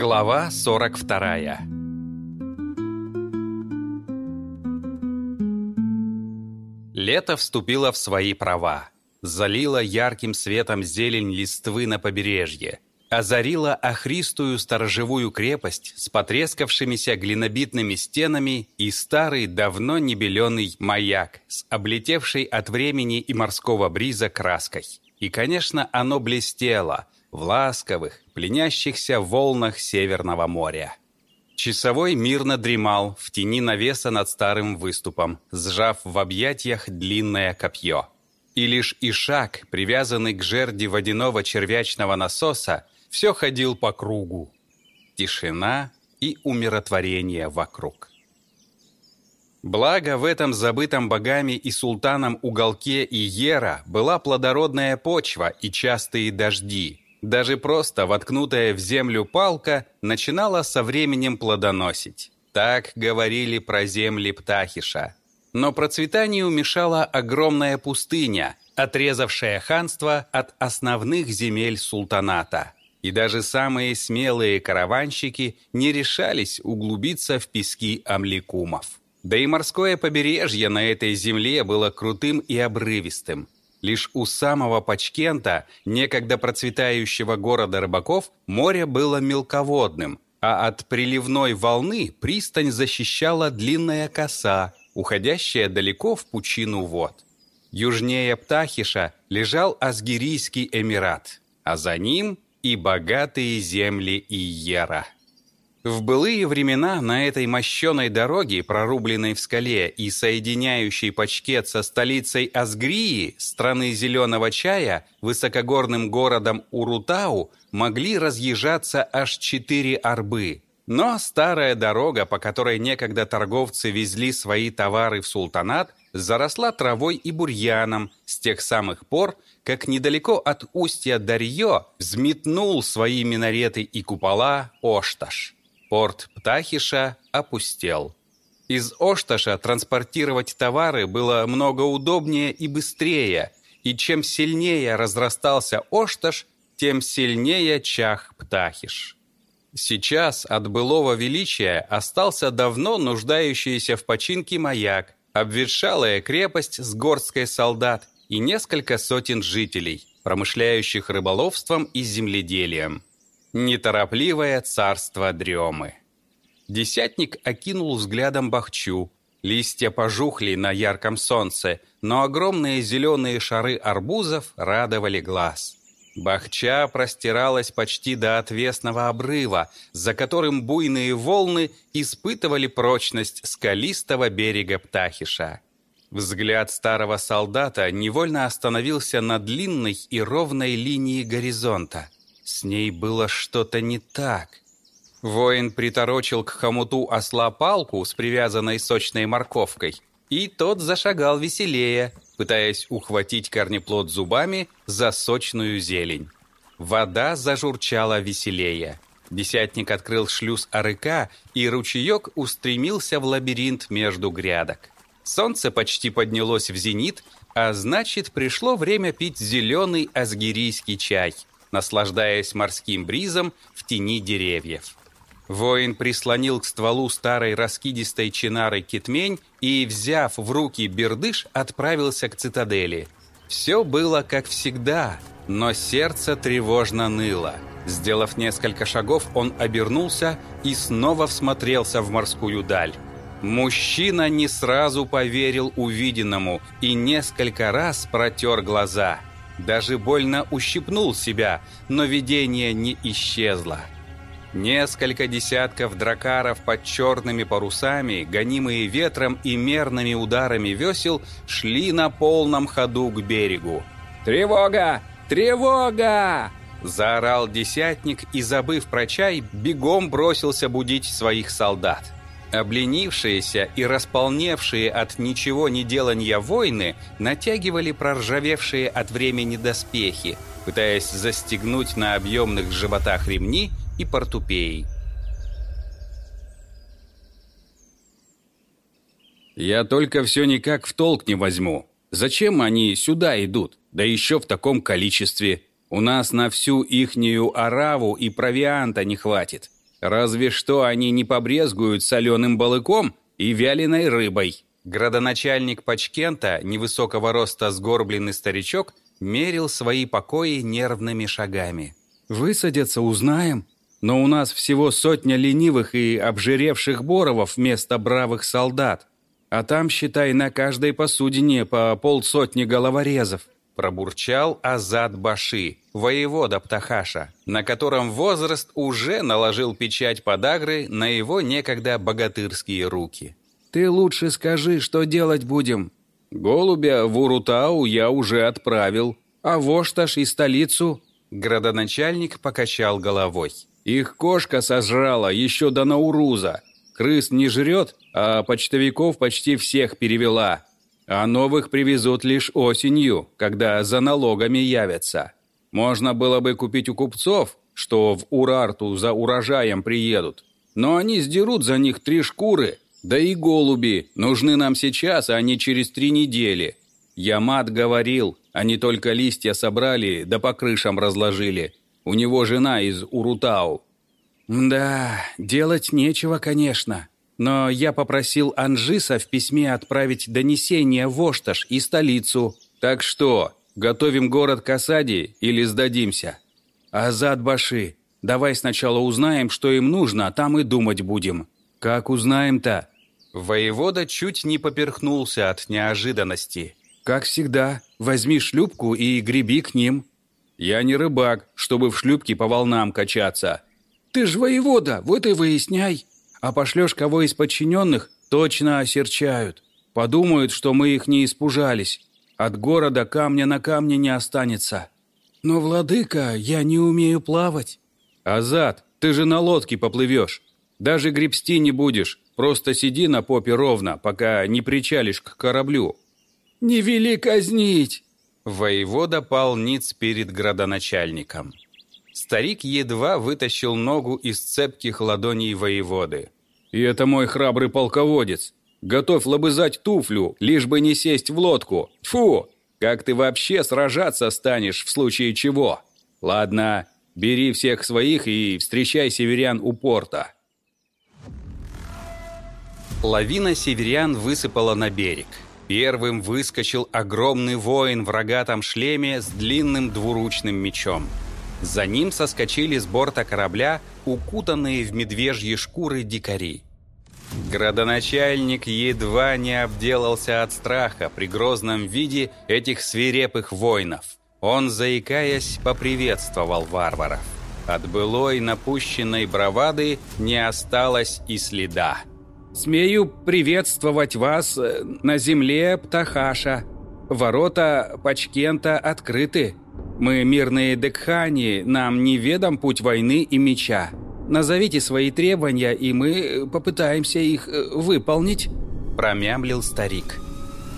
Глава 42 Лето вступило в свои права. Залило ярким светом зелень листвы на побережье. Озарило охристую сторожевую крепость с потрескавшимися глинобитными стенами и старый, давно небеленый маяк с облетевшей от времени и морского бриза краской. И, конечно, оно блестело в ласковых, пленящихся волнах Северного моря. Часовой мирно дремал в тени навеса над старым выступом, сжав в объятиях длинное копье. И лишь Ишак, привязанный к жерди водяного червячного насоса, все ходил по кругу. Тишина и умиротворение вокруг. Благо в этом забытом богами и султаном уголке Иера была плодородная почва и частые дожди. Даже просто воткнутая в землю палка начинала со временем плодоносить. Так говорили про земли Птахиша. Но процветанию мешала огромная пустыня, отрезавшая ханство от основных земель султаната. И даже самые смелые караванщики не решались углубиться в пески амликумов. Да и морское побережье на этой земле было крутым и обрывистым. Лишь у самого Пачкента, некогда процветающего города рыбаков, море было мелководным, а от приливной волны пристань защищала длинная коса, уходящая далеко в пучину вод. Южнее Птахиша лежал Асгирийский Эмират, а за ним и богатые земли Иера. В былые времена на этой мощеной дороге, прорубленной в скале и соединяющей Пачкет со столицей Асгрии, страны зеленого чая, высокогорным городом Урутау, могли разъезжаться аж четыре арбы. Но старая дорога, по которой некогда торговцы везли свои товары в султанат, заросла травой и бурьяном с тех самых пор, как недалеко от устья Дарьё взметнул свои минареты и купола Ошташ. Порт Птахиша опустел. Из Ошташа транспортировать товары было много удобнее и быстрее, и чем сильнее разрастался Ошташ, тем сильнее чах Птахиш. Сейчас от былого величия остался давно нуждающийся в починке маяк, обветшалая крепость с горсткой солдат и несколько сотен жителей, промышляющих рыболовством и земледелием. Неторопливое царство дремы. Десятник окинул взглядом бахчу. Листья пожухли на ярком солнце, но огромные зеленые шары арбузов радовали глаз. Бахча простиралась почти до отвесного обрыва, за которым буйные волны испытывали прочность скалистого берега Птахиша. Взгляд старого солдата невольно остановился на длинной и ровной линии горизонта – с ней было что-то не так. Воин приторочил к хомуту осла палку с привязанной сочной морковкой, и тот зашагал веселее, пытаясь ухватить корнеплод зубами за сочную зелень. Вода зажурчала веселее. Десятник открыл шлюз арыка, и ручеек устремился в лабиринт между грядок. Солнце почти поднялось в зенит, а значит, пришло время пить зеленый асгирийский чай – наслаждаясь морским бризом в тени деревьев. Воин прислонил к стволу старой раскидистой чинары китмень и, взяв в руки бердыш, отправился к цитадели. Все было как всегда, но сердце тревожно ныло. Сделав несколько шагов, он обернулся и снова всмотрелся в морскую даль. Мужчина не сразу поверил увиденному и несколько раз протер глаза – даже больно ущипнул себя, но видение не исчезло. Несколько десятков дракаров под черными парусами, гонимые ветром и мерными ударами весел, шли на полном ходу к берегу. «Тревога! Тревога!» Заорал десятник и, забыв про чай, бегом бросился будить своих солдат. Обленившиеся и располневшие от ничего не делания воины натягивали проржавевшие от времени доспехи, пытаясь застегнуть на объемных животах ремни и портупеи. «Я только все никак в толк не возьму. Зачем они сюда идут, да еще в таком количестве?» У нас на всю ихнюю ораву и провианта не хватит. Разве что они не побрезгуют соленым балыком и вяленой рыбой». Градоначальник Пачкента, невысокого роста сгорбленный старичок, мерил свои покои нервными шагами. «Высадятся, узнаем. Но у нас всего сотня ленивых и обжиревших боровов вместо бравых солдат. А там, считай, на каждой посудине по полсотни головорезов». Пробурчал Азад Баши, воевода Птахаша, на котором возраст уже наложил печать подагры на его некогда богатырские руки. «Ты лучше скажи, что делать будем?» «Голубя в Урутау я уже отправил, а в Ошташ и столицу...» Градоначальник покачал головой. «Их кошка сожрала еще до Науруза. Крыс не жрет, а почтовиков почти всех перевела. А новых привезут лишь осенью, когда за налогами явятся. Можно было бы купить у купцов, что в Урарту за урожаем приедут. Но они сдерут за них три шкуры, да и голуби нужны нам сейчас, а не через три недели. Ямат говорил, они только листья собрали, да по крышам разложили. У него жена из Урутау. Да, делать нечего, конечно. Но я попросил Анжиса в письме отправить донесение в Ошташ и столицу. Так что, готовим город к осаде или сдадимся? Азад Баши, давай сначала узнаем, что им нужно, а там и думать будем. Как узнаем-то? Воевода чуть не поперхнулся от неожиданности. Как всегда, возьми шлюпку и греби к ним. Я не рыбак, чтобы в шлюпке по волнам качаться. Ты ж воевода, вот и выясняй. А пошлешь кого из подчиненных, точно осерчают. Подумают, что мы их не испужались. От города камня на камне не останется. Но, владыка, я не умею плавать. Азат, ты же на лодке поплывешь. Даже гребсти не будешь. Просто сиди на попе ровно, пока не причалишь к кораблю. Не вели казнить. Воевода пал ниц перед градоначальником. Старик едва вытащил ногу из цепких ладоней воеводы. «И это мой храбрый полководец. Готов лобызать туфлю, лишь бы не сесть в лодку. Фу! Как ты вообще сражаться станешь в случае чего? Ладно, бери всех своих и встречай северян у порта». Лавина северян высыпала на берег. Первым выскочил огромный воин в рогатом шлеме с длинным двуручным мечом. За ним соскочили с борта корабля укутанные в медвежьи шкуры дикари. Градоначальник едва не обделался от страха при грозном виде этих свирепых воинов. Он, заикаясь, поприветствовал варваров. От былой напущенной бравады не осталось и следа. «Смею приветствовать вас э, на земле Птахаша. Ворота Пачкента открыты», мы мирные Декхани, нам неведом путь войны и меча. Назовите свои требования, и мы попытаемся их э, выполнить», – промямлил старик.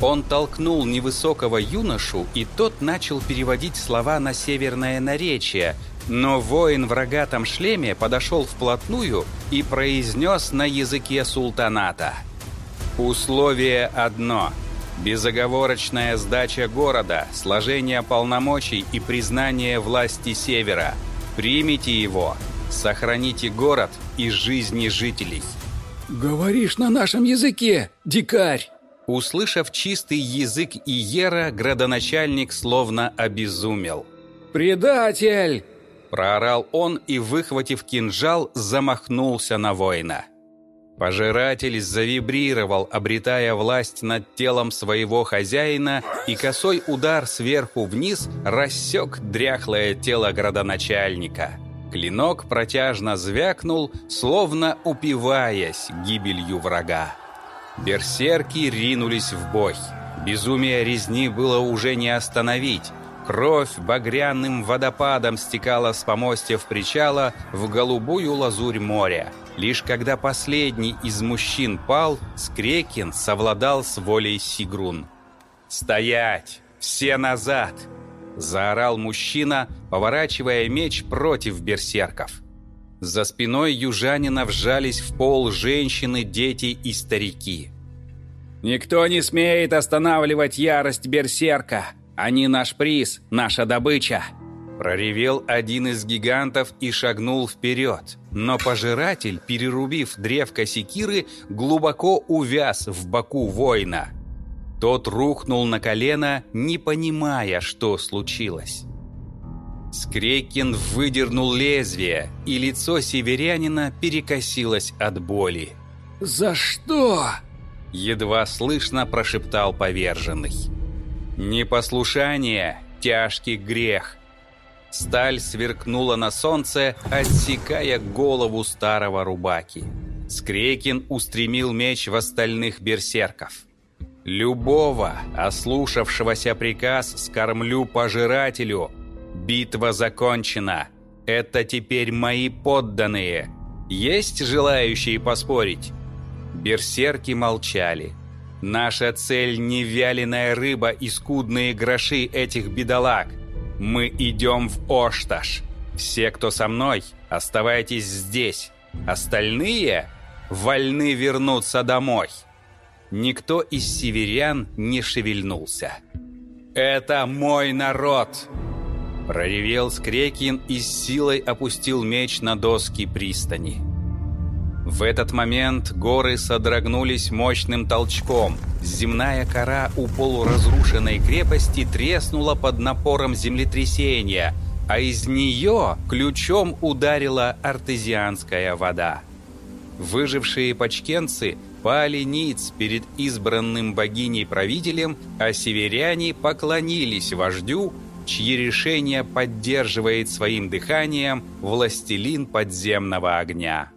Он толкнул невысокого юношу, и тот начал переводить слова на северное наречие, но воин в рогатом шлеме подошел вплотную и произнес на языке султаната. «Условие одно – Безоговорочная сдача города, сложение полномочий и признание власти Севера. Примите его, сохраните город и жизни жителей. «Говоришь на нашем языке, дикарь!» Услышав чистый язык Иера, градоначальник словно обезумел. «Предатель!» Проорал он и, выхватив кинжал, замахнулся на воина. Пожиратель завибрировал, обретая власть над телом своего хозяина, и косой удар сверху вниз рассек дряхлое тело градоначальника. Клинок протяжно звякнул, словно упиваясь гибелью врага. Берсерки ринулись в бой. Безумие резни было уже не остановить. Кровь багряным водопадом стекала с помостьев причала в голубую лазурь моря. Лишь когда последний из мужчин пал, Скрекин совладал с волей Сигрун. «Стоять! Все назад!» – заорал мужчина, поворачивая меч против берсерков. За спиной южанина вжались в пол женщины, дети и старики. «Никто не смеет останавливать ярость берсерка! Они наш приз, наша добыча!» Проревел один из гигантов и шагнул вперед. Но пожиратель, перерубив древко секиры, глубоко увяз в боку воина. Тот рухнул на колено, не понимая, что случилось. Скрекин выдернул лезвие, и лицо северянина перекосилось от боли. «За что?» Едва слышно прошептал поверженный. «Непослушание – тяжкий грех. Сталь сверкнула на солнце, отсекая голову старого рубаки. Скрекин устремил меч в остальных берсерков. «Любого, ослушавшегося приказ, скормлю пожирателю. Битва закончена. Это теперь мои подданные. Есть желающие поспорить?» Берсерки молчали. «Наша цель не вяленая рыба и скудные гроши этих бедолаг. Мы идем в Ошташ. Все, кто со мной, оставайтесь здесь. Остальные вольны вернуться домой. Никто из северян не шевельнулся. «Это мой народ!» Проревел Скрекин и с силой опустил меч на доски пристани. В этот момент горы содрогнулись мощным толчком. Земная кора у полуразрушенной крепости треснула под напором землетрясения, а из нее ключом ударила артезианская вода. Выжившие почкенцы пали ниц перед избранным богиней-правителем, а северяне поклонились вождю, чьи решения поддерживает своим дыханием властелин подземного огня.